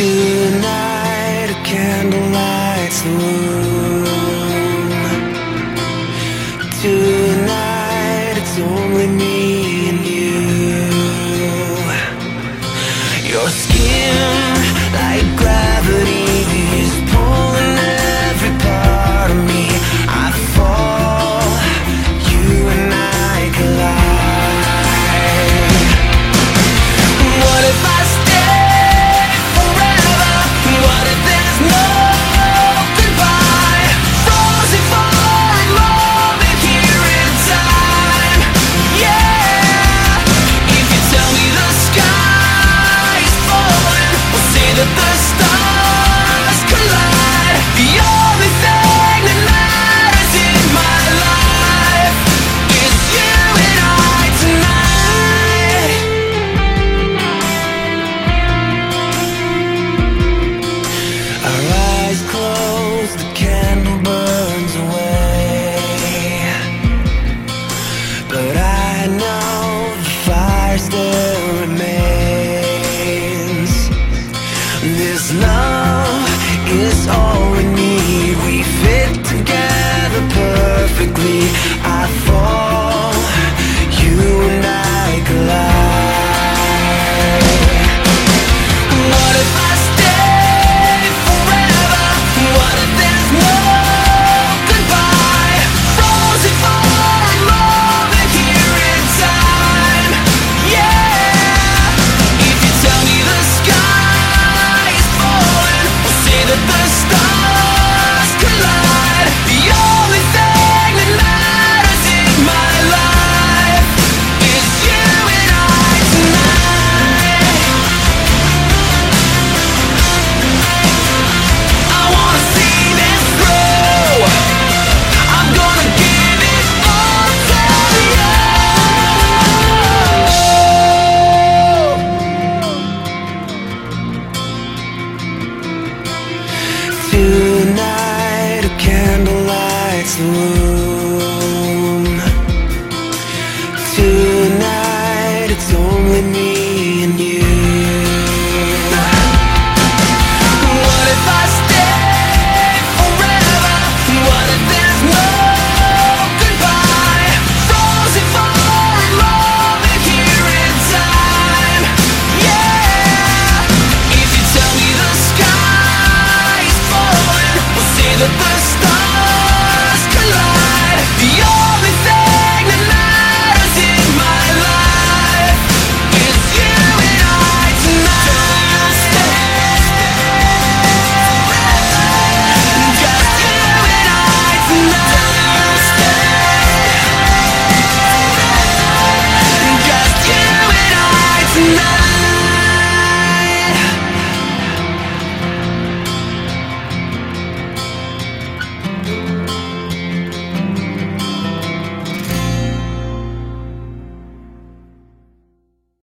Tonight, a candle lights the room. Tonight, it's only me and you. Your skin like gravity. love is all we need. We fit together perfectly. I room Tonight it's only me